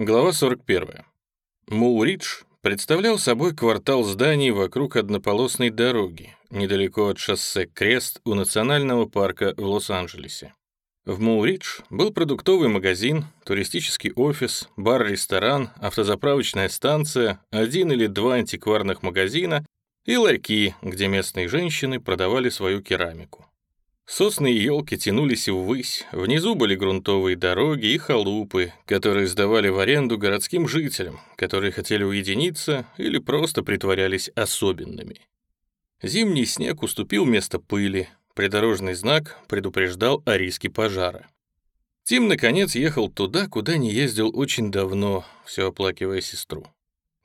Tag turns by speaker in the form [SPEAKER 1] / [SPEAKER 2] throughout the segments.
[SPEAKER 1] Глава 41. Мулридж представлял собой квартал зданий вокруг однополосной дороги, недалеко от шоссе Крест у национального парка в Лос-Анджелесе. В Мулридж был продуктовый магазин, туристический офис, бар-ресторан, автозаправочная станция, один или два антикварных магазина и ларьки, где местные женщины продавали свою керамику. Сосны и елки тянулись ввысь, внизу были грунтовые дороги и халупы, которые сдавали в аренду городским жителям, которые хотели уединиться или просто притворялись особенными. Зимний снег уступил место пыли, придорожный знак предупреждал о риске пожара. Тим, наконец, ехал туда, куда не ездил очень давно, все оплакивая сестру.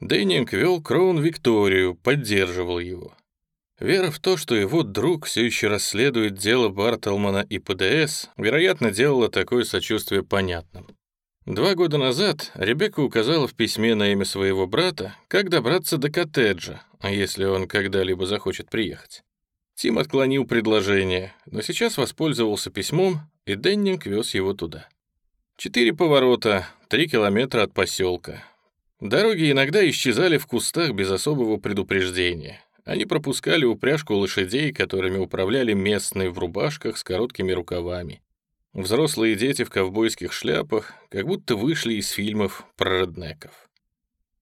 [SPEAKER 1] Дэннинг вел Кроун Викторию, поддерживал его. Вера в то, что его друг все еще расследует дело Бартелмана и ПДС, вероятно, делала такое сочувствие понятным. Два года назад Ребекка указала в письме на имя своего брата, как добраться до коттеджа, если он когда-либо захочет приехать. Тим отклонил предложение, но сейчас воспользовался письмом, и Деннинг вез его туда. Четыре поворота, три километра от поселка. Дороги иногда исчезали в кустах без особого предупреждения. Они пропускали упряжку лошадей, которыми управляли местные в рубашках с короткими рукавами. Взрослые дети в ковбойских шляпах как будто вышли из фильмов про реднеков.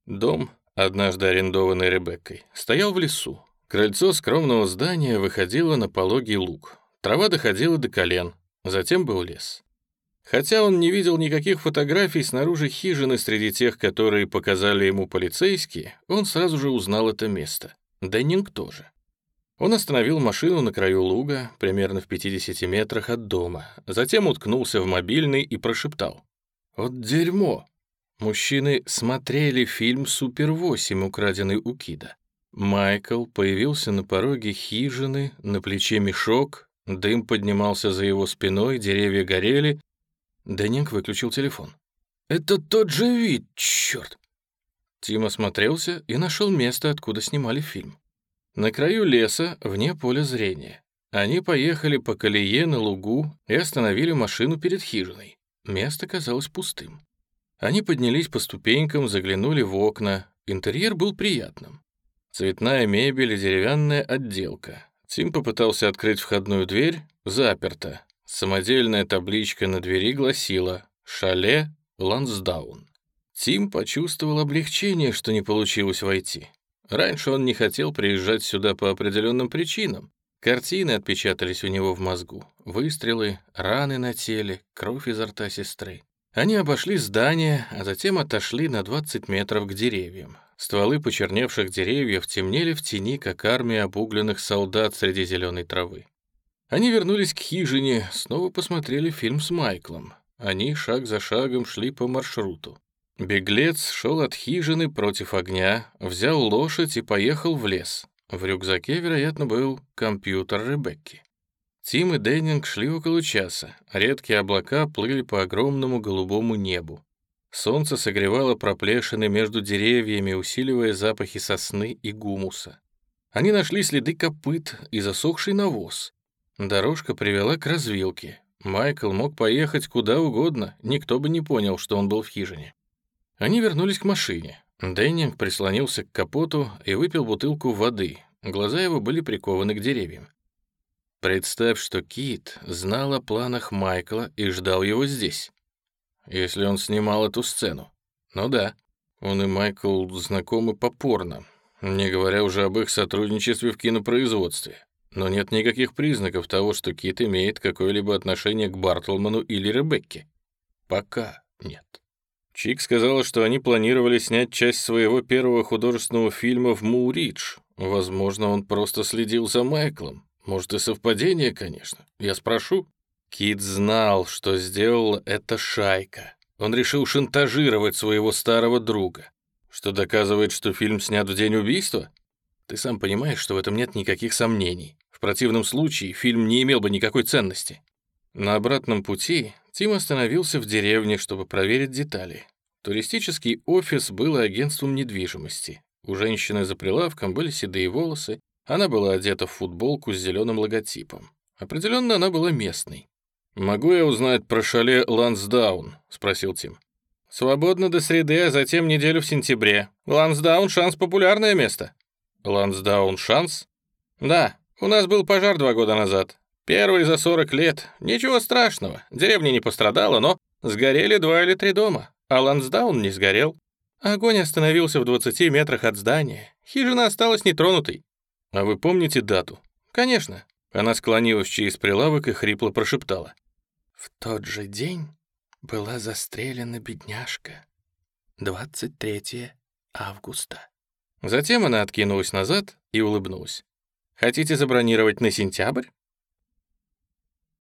[SPEAKER 1] Дом, однажды арендованный Ребеккой, стоял в лесу. Крыльцо скромного здания выходило на пологий луг. Трава доходила до колен, затем был лес. Хотя он не видел никаких фотографий снаружи хижины среди тех, которые показали ему полицейские, он сразу же узнал это место. Деннинг тоже. Он остановил машину на краю луга, примерно в 50 метрах от дома, затем уткнулся в мобильный и прошептал. «Вот дерьмо!» Мужчины смотрели фильм «Супер-8», украденный у Кида. Майкл появился на пороге хижины, на плече мешок, дым поднимался за его спиной, деревья горели. Деннинг выключил телефон. «Это тот же вид, черт! Тим осмотрелся и нашел место, откуда снимали фильм. На краю леса, вне поля зрения. Они поехали по колее на лугу и остановили машину перед хижиной. Место казалось пустым. Они поднялись по ступенькам, заглянули в окна. Интерьер был приятным. Цветная мебель и деревянная отделка. Тим попытался открыть входную дверь. Заперто. Самодельная табличка на двери гласила «Шале Лансдаун». Тим почувствовал облегчение, что не получилось войти. Раньше он не хотел приезжать сюда по определенным причинам. Картины отпечатались у него в мозгу. Выстрелы, раны на теле, кровь изо рта сестры. Они обошли здание, а затем отошли на 20 метров к деревьям. Стволы почерневших деревьев темнели в тени, как армия обугленных солдат среди зеленой травы. Они вернулись к хижине, снова посмотрели фильм с Майклом. Они шаг за шагом шли по маршруту. Беглец шел от хижины против огня, взял лошадь и поехал в лес. В рюкзаке, вероятно, был компьютер Ребекки. Тим и Деннинг шли около часа. Редкие облака плыли по огромному голубому небу. Солнце согревало проплешины между деревьями, усиливая запахи сосны и гумуса. Они нашли следы копыт и засохший навоз. Дорожка привела к развилке. Майкл мог поехать куда угодно, никто бы не понял, что он был в хижине. Они вернулись к машине. Дэнни прислонился к капоту и выпил бутылку воды. Глаза его были прикованы к деревьям. Представь, что Кит знал о планах Майкла и ждал его здесь. Если он снимал эту сцену. Ну да, он и Майкл знакомы по порно, не говоря уже об их сотрудничестве в кинопроизводстве. Но нет никаких признаков того, что Кит имеет какое-либо отношение к Бартлману или Ребекке. Пока нет. Чик сказала, что они планировали снять часть своего первого художественного фильма в Муридж. Возможно, он просто следил за Майклом. Может, и совпадение, конечно. Я спрошу. Кит знал, что сделала эта шайка. Он решил шантажировать своего старого друга. Что доказывает, что фильм снят в день убийства? Ты сам понимаешь, что в этом нет никаких сомнений. В противном случае фильм не имел бы никакой ценности. На обратном пути Тим остановился в деревне, чтобы проверить детали. Туристический офис был агентством недвижимости. У женщины за прилавком были седые волосы, она была одета в футболку с зеленым логотипом. Определенно, она была местной. «Могу я узнать про шале Лансдаун?» — спросил Тим. Свободно до среды, а затем неделю в сентябре. Лансдаун — шанс популярное место». «Лансдаун — шанс?» «Да, у нас был пожар два года назад. Первый за 40 лет. Ничего страшного. Деревня не пострадала, но сгорели два или три дома. А Лансдаун не сгорел. Огонь остановился в 20 метрах от здания. Хижина осталась нетронутой. А вы помните дату? Конечно. Она склонилась через прилавок и хрипло прошептала. В тот же день была застрелена бедняжка. 23 августа. Затем она откинулась назад и улыбнулась. «Хотите забронировать на сентябрь?»